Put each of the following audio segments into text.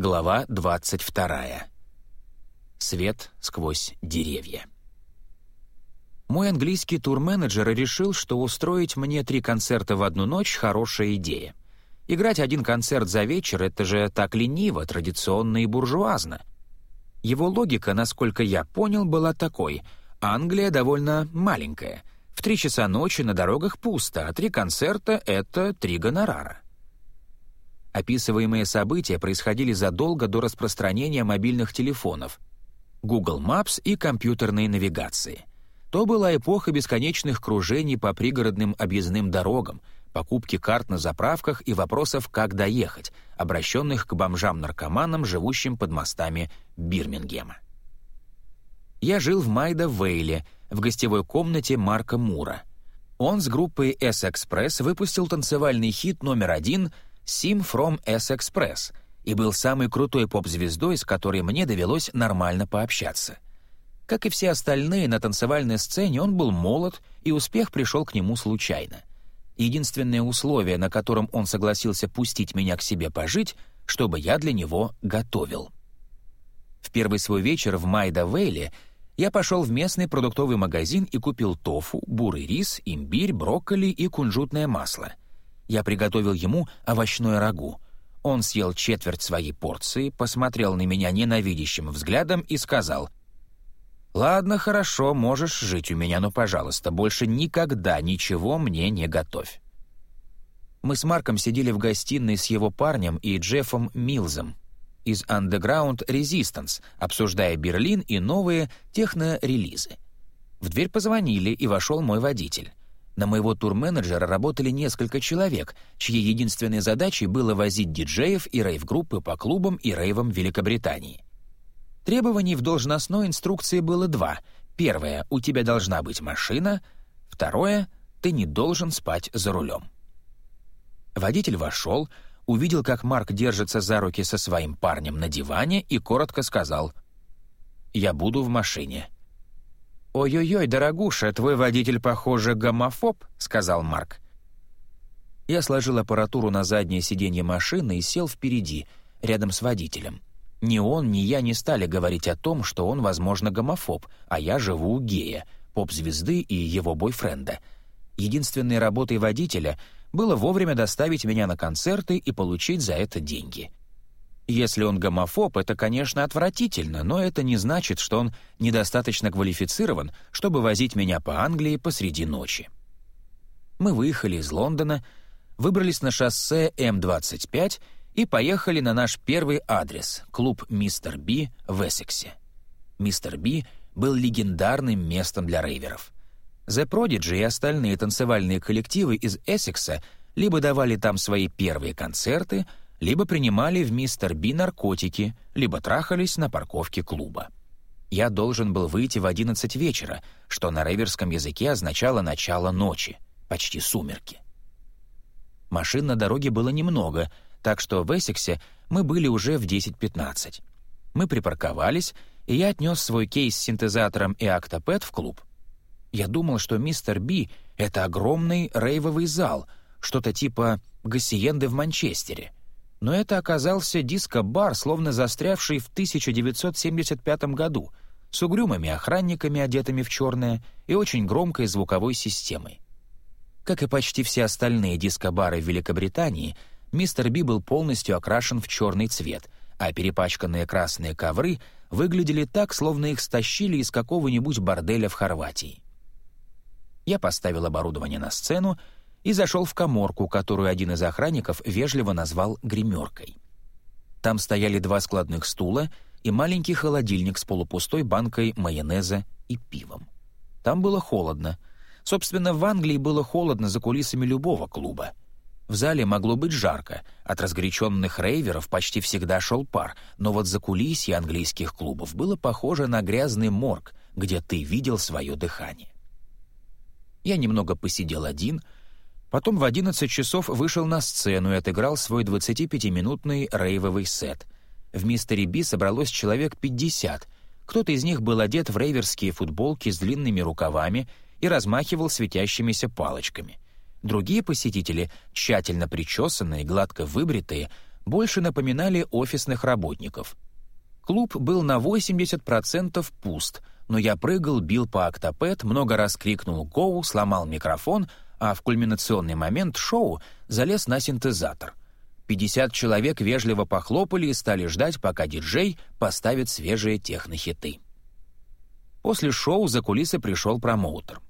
Глава 22. Свет сквозь деревья. Мой английский турменеджер решил, что устроить мне три концерта в одну ночь — хорошая идея. Играть один концерт за вечер — это же так лениво, традиционно и буржуазно. Его логика, насколько я понял, была такой. Англия довольно маленькая. В три часа ночи на дорогах пусто, а три концерта — это три гонорара. Описываемые события происходили задолго до распространения мобильных телефонов, Google Maps и компьютерной навигации. То была эпоха бесконечных кружений по пригородным объездным дорогам, покупки карт на заправках и вопросов «как доехать», обращенных к бомжам-наркоманам, живущим под мостами Бирмингема. Я жил в Майда-Вейле, в гостевой комнате Марка Мура. Он с группой S-Express выпустил танцевальный хит номер один — Sim from S-Express и был самой крутой поп-звездой, с которой мне довелось нормально пообщаться. Как и все остальные на танцевальной сцене, он был молод, и успех пришел к нему случайно. Единственное условие, на котором он согласился пустить меня к себе пожить, чтобы я для него готовил. В первый свой вечер в Майда-Вейле я пошел в местный продуктовый магазин и купил тофу, бурый рис, имбирь, брокколи и кунжутное масло — я приготовил ему овощное рагу. Он съел четверть своей порции, посмотрел на меня ненавидящим взглядом и сказал, «Ладно, хорошо, можешь жить у меня, но, пожалуйста, больше никогда ничего мне не готовь». Мы с Марком сидели в гостиной с его парнем и Джеффом Милзом из Underground Resistance, обсуждая Берлин и новые техно-релизы. В дверь позвонили, и вошел мой водитель. На моего турменеджера работали несколько человек, чьей единственной задачей было возить диджеев и рейв-группы по клубам и рейвам Великобритании. Требований в должностной инструкции было два. Первое — у тебя должна быть машина. Второе — ты не должен спать за рулем. Водитель вошел, увидел, как Марк держится за руки со своим парнем на диване и коротко сказал «Я буду в машине». «Ой-ой-ой, дорогуша, твой водитель, похоже, гомофоб», — сказал Марк. Я сложил аппаратуру на заднее сиденье машины и сел впереди, рядом с водителем. Ни он, ни я не стали говорить о том, что он, возможно, гомофоб, а я живу у гея, поп-звезды и его бойфренда. Единственной работой водителя было вовремя доставить меня на концерты и получить за это деньги. Если он гомофоб, это, конечно, отвратительно, но это не значит, что он недостаточно квалифицирован, чтобы возить меня по Англии посреди ночи. Мы выехали из Лондона, выбрались на шоссе М-25 и поехали на наш первый адрес — клуб «Мистер Би» в Эссексе. «Мистер Би» был легендарным местом для рейверов. The Prodigy и остальные танцевальные коллективы из Эссекса либо давали там свои первые концерты — либо принимали в мистер Би наркотики, либо трахались на парковке клуба. Я должен был выйти в 11 вечера, что на рейверском языке означало начало ночи, почти сумерки. Машин на дороге было немного, так что в Эссексе мы были уже в 10.15. Мы припарковались, и я отнес свой кейс с синтезатором и Octopad в клуб. Я думал, что мистер Би — это огромный рейвовый зал, что-то типа «Гассиенды в Манчестере», но это оказался диско-бар, словно застрявший в 1975 году, с угрюмыми охранниками, одетыми в черное, и очень громкой звуковой системой. Как и почти все остальные диско-бары в Великобритании, мистер Би был полностью окрашен в черный цвет, а перепачканные красные ковры выглядели так, словно их стащили из какого-нибудь борделя в Хорватии. Я поставил оборудование на сцену, и зашел в коморку, которую один из охранников вежливо назвал гримеркой. Там стояли два складных стула и маленький холодильник с полупустой банкой майонеза и пивом. Там было холодно. Собственно, в Англии было холодно за кулисами любого клуба. В зале могло быть жарко, от разгоряченных рейверов почти всегда шел пар, но вот за кулисье английских клубов было похоже на грязный морг, где ты видел свое дыхание. Я немного посидел один — Потом в 11 часов вышел на сцену и отыграл свой 25-минутный рейвовый сет. В «Мистере Би» собралось человек 50. Кто-то из них был одет в рейверские футболки с длинными рукавами и размахивал светящимися палочками. Другие посетители, тщательно причесанные, гладко выбритые, больше напоминали офисных работников. Клуб был на 80% пуст, но я прыгал, бил по октопед, много раз крикнул «Гоу», сломал микрофон, а в кульминационный момент шоу залез на синтезатор. 50 человек вежливо похлопали и стали ждать, пока диджей поставит свежие технохиты. После шоу за кулисы пришел промоутер.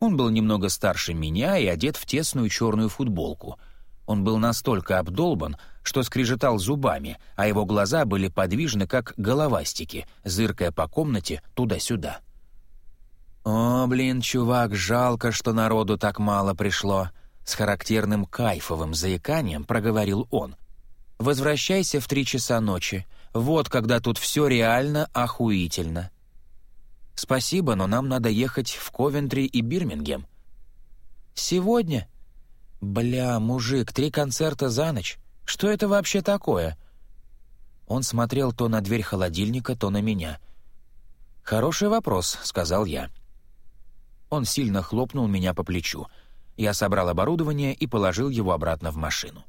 Он был немного старше меня и одет в тесную черную футболку. Он был настолько обдолбан, что скрежетал зубами, а его глаза были подвижны, как головастики, зыркая по комнате туда-сюда. «О, блин, чувак, жалко, что народу так мало пришло», — с характерным кайфовым заиканием проговорил он. «Возвращайся в три часа ночи. Вот когда тут все реально охуительно». «Спасибо, но нам надо ехать в Ковентри и Бирмингем». «Сегодня?» «Бля, мужик, три концерта за ночь. Что это вообще такое?» Он смотрел то на дверь холодильника, то на меня. «Хороший вопрос», — сказал я. Он сильно хлопнул меня по плечу. Я собрал оборудование и положил его обратно в машину.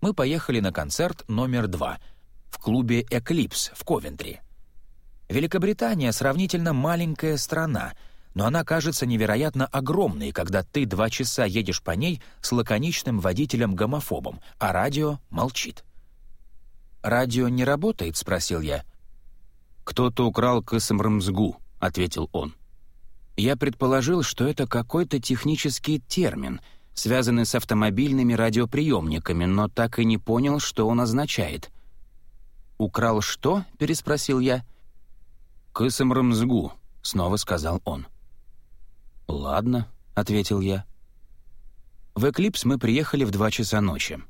Мы поехали на концерт номер два в клубе «Эклипс» в Ковентри. Великобритания сравнительно маленькая страна, но она кажется невероятно огромной, когда ты два часа едешь по ней с лаконичным водителем-гомофобом, а радио молчит. «Радио не работает?» — спросил я. «Кто-то украл Касамрамзгу», — ответил он. Я предположил, что это какой-то технический термин, связанный с автомобильными радиоприемниками, но так и не понял, что он означает. «Украл что?» — переспросил я. «Кысам снова сказал он. «Ладно», — ответил я. В «Эклипс» мы приехали в два часа ночи.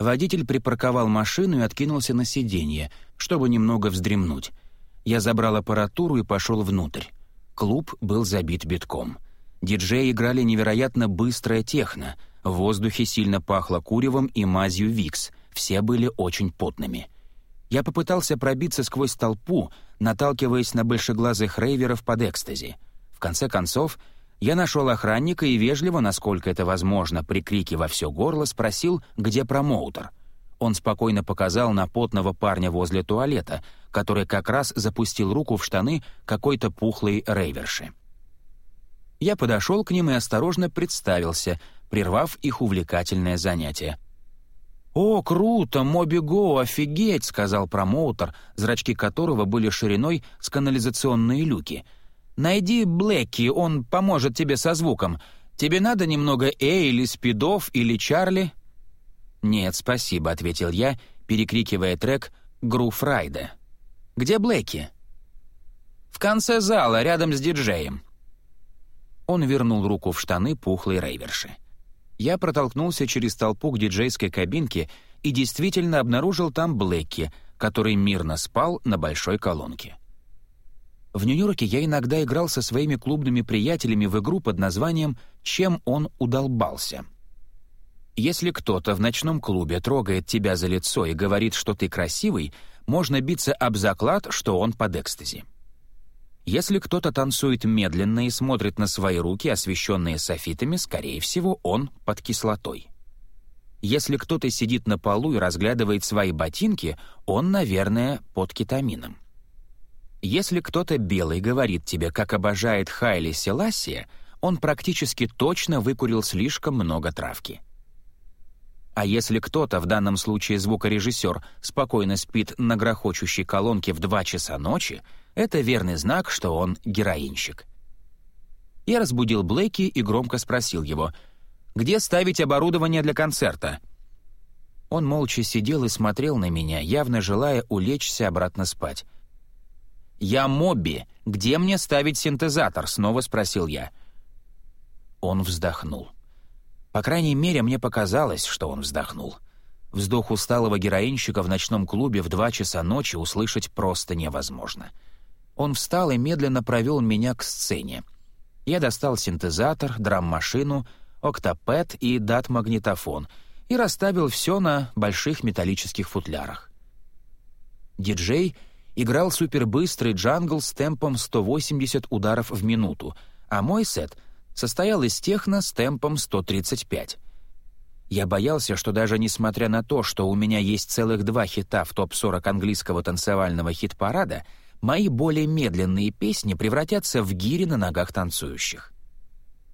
Водитель припарковал машину и откинулся на сиденье, чтобы немного вздремнуть. Я забрал аппаратуру и пошел внутрь. Клуб был забит битком. Диджеи играли невероятно быстрое техно, в воздухе сильно пахло куревом и мазью Викс, все были очень потными. Я попытался пробиться сквозь толпу, наталкиваясь на большеглазых рейверов под экстази. В конце концов, я нашел охранника и вежливо, насколько это возможно, при крике во все горло, спросил, где промоутер. Он спокойно показал на потного парня возле туалета, который как раз запустил руку в штаны какой-то пухлой рейверши. Я подошел к ним и осторожно представился, прервав их увлекательное занятие — «О, круто! Моби Го, офигеть!» — сказал промоутер, зрачки которого были шириной с канализационные люки. «Найди Блэки, он поможет тебе со звуком. Тебе надо немного Э или Спидов или Чарли?» «Нет, спасибо», — ответил я, перекрикивая трек «Грув Райда». «Где Блэки?» «В конце зала, рядом с диджеем». Он вернул руку в штаны пухлой рейверши я протолкнулся через толпу к диджейской кабинке и действительно обнаружил там Блэкки, который мирно спал на большой колонке. В Нью-Йорке я иногда играл со своими клубными приятелями в игру под названием «Чем он удолбался». Если кто-то в ночном клубе трогает тебя за лицо и говорит, что ты красивый, можно биться об заклад, что он под экстази. Если кто-то танцует медленно и смотрит на свои руки, освещенные софитами, скорее всего, он под кислотой. Если кто-то сидит на полу и разглядывает свои ботинки, он, наверное, под кетамином. Если кто-то белый говорит тебе, как обожает Хайли Селасия, он практически точно выкурил слишком много травки. А если кто-то, в данном случае звукорежиссер, спокойно спит на грохочущей колонке в 2 часа ночи, это верный знак, что он героинщик. Я разбудил Блейки и громко спросил его, «Где ставить оборудование для концерта?» Он молча сидел и смотрел на меня, явно желая улечься обратно спать. «Я Мобби. Где мне ставить синтезатор?» — снова спросил я. Он вздохнул. По крайней мере, мне показалось, что он вздохнул. Вздох усталого героинщика в ночном клубе в два часа ночи услышать просто невозможно. Он встал и медленно провел меня к сцене. Я достал синтезатор, драм-машину, октопэд и дат-магнитофон и расставил все на больших металлических футлярах. Диджей играл супербыстрый джангл с темпом 180 ударов в минуту, а мой сет — состоял из техно с темпом 135. Я боялся, что даже несмотря на то, что у меня есть целых два хита в топ-40 английского танцевального хит-парада, мои более медленные песни превратятся в гири на ногах танцующих.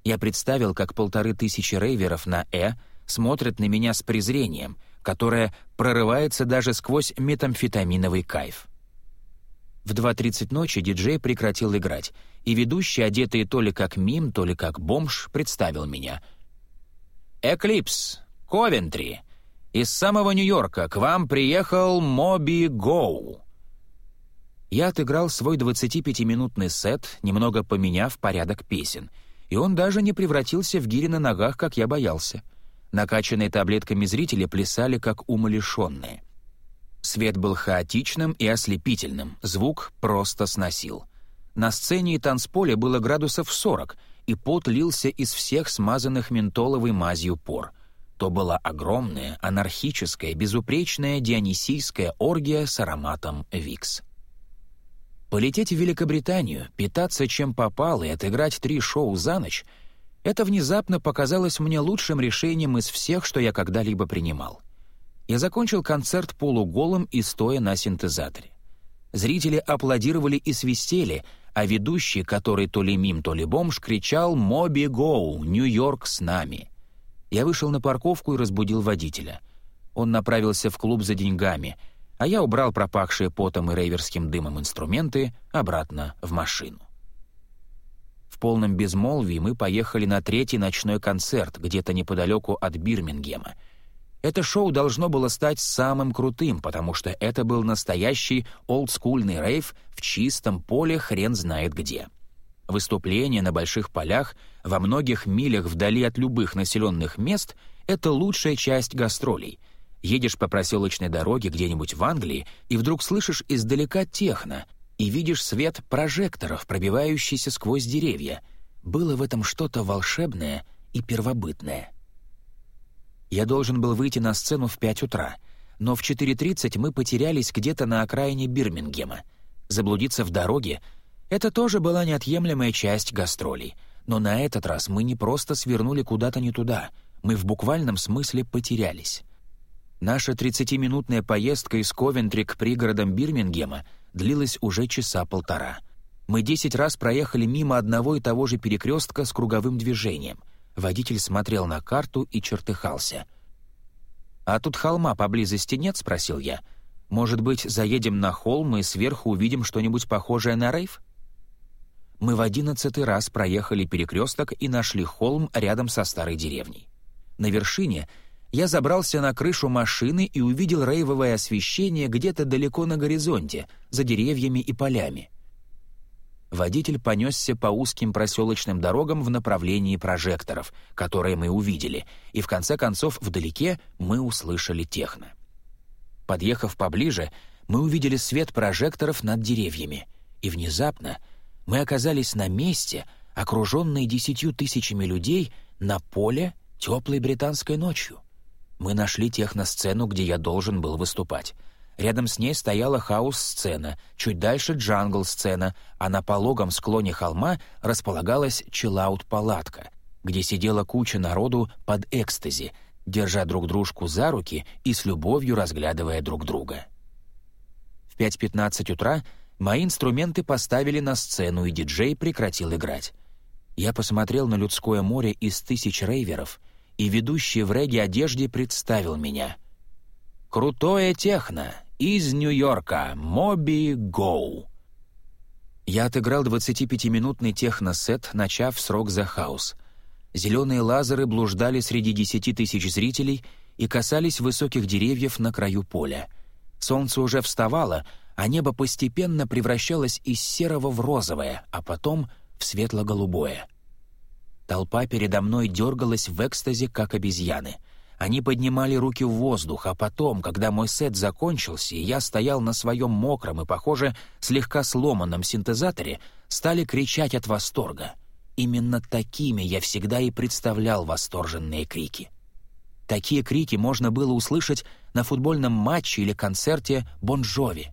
Я представил, как полторы тысячи рейверов на «Э» смотрят на меня с презрением, которое прорывается даже сквозь метамфетаминовый кайф. В 2.30 ночи диджей прекратил играть, и ведущий, одетый то ли как мим, то ли как бомж, представил меня. «Эклипс! Ковентри! Из самого Нью-Йорка к вам приехал Моби Гоу!» Я отыграл свой 25-минутный сет, немного поменяв порядок песен, и он даже не превратился в гири на ногах, как я боялся. Накачанные таблетками зрители плясали, как умалишенные. Свет был хаотичным и ослепительным, звук просто сносил. На сцене и танцполе было градусов 40, и пот лился из всех смазанных ментоловой мазью пор. То была огромная, анархическая, безупречная дионисийская оргия с ароматом Викс. Полететь в Великобританию, питаться чем попало и отыграть три шоу за ночь — это внезапно показалось мне лучшим решением из всех, что я когда-либо принимал. Я закончил концерт полуголым и стоя на синтезаторе. Зрители аплодировали и свистели, а ведущий, который то ли мим, то ли бомж, кричал «Моби Гоу! Нью-Йорк с нами!». Я вышел на парковку и разбудил водителя. Он направился в клуб за деньгами, а я убрал пропахшие потом и рейверским дымом инструменты обратно в машину. В полном безмолвии мы поехали на третий ночной концерт где-то неподалеку от Бирмингема. Это шоу должно было стать самым крутым, потому что это был настоящий олдскульный рейв в чистом поле хрен знает где. Выступление на больших полях во многих милях вдали от любых населенных мест — это лучшая часть гастролей. Едешь по проселочной дороге где-нибудь в Англии и вдруг слышишь издалека техно — и видишь свет прожекторов, пробивающийся сквозь деревья. Было в этом что-то волшебное и первобытное. Я должен был выйти на сцену в пять утра, но в 4.30 мы потерялись где-то на окраине Бирмингема. Заблудиться в дороге — это тоже была неотъемлемая часть гастролей. Но на этот раз мы не просто свернули куда-то не туда, мы в буквальном смысле потерялись. Наша 30-минутная поездка из Ковентри к пригородам Бирмингема длилась уже часа полтора. Мы десять раз проехали мимо одного и того же перекрестка с круговым движением. Водитель смотрел на карту и чертыхался. «А тут холма поблизости нет?» — спросил я. «Может быть, заедем на холм и сверху увидим что-нибудь похожее на рейв?» Мы в одиннадцатый раз проехали перекресток и нашли холм рядом со старой деревней. На вершине — я забрался на крышу машины и увидел рейвовое освещение где-то далеко на горизонте, за деревьями и полями. Водитель понесся по узким проселочным дорогам в направлении прожекторов, которые мы увидели, и в конце концов вдалеке мы услышали техно. Подъехав поближе, мы увидели свет прожекторов над деревьями, и внезапно мы оказались на месте, окруженные десятью тысячами людей, на поле теплой британской ночью. Мы нашли техносцену, где я должен был выступать. Рядом с ней стояла хаус-сцена, чуть дальше джангл-сцена, а на пологом склоне холма располагалась чиллаут-палатка, где сидела куча народу под экстази, держа друг дружку за руки и с любовью разглядывая друг друга. В 5.15 утра мои инструменты поставили на сцену, и диджей прекратил играть. Я посмотрел на людское море из тысяч рейверов — и ведущий в регги-одежде представил меня. «Крутое техно! Из Нью-Йорка! Моби Go!» Я отыграл 25-минутный техно-сет, начав с «Rock the House». Зеленые лазеры блуждали среди десяти тысяч зрителей и касались высоких деревьев на краю поля. Солнце уже вставало, а небо постепенно превращалось из серого в розовое, а потом в светло-голубое — Толпа передо мной дергалась в экстазе, как обезьяны. Они поднимали руки в воздух, а потом, когда мой сет закончился, и я стоял на своем мокром и, похоже, слегка сломанном синтезаторе, стали кричать от восторга. Именно такими я всегда и представлял восторженные крики. Такие крики можно было услышать на футбольном матче или концерте Бон Джови.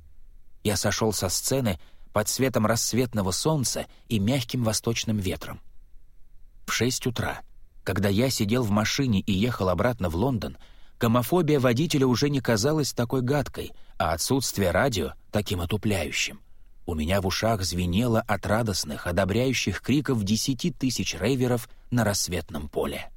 Я сошел со сцены под светом рассветного солнца и мягким восточным ветром в шесть утра. Когда я сидел в машине и ехал обратно в Лондон, гомофобия водителя уже не казалась такой гадкой, а отсутствие радио — таким отупляющим. У меня в ушах звенело от радостных, одобряющих криков десяти тысяч рейверов на рассветном поле.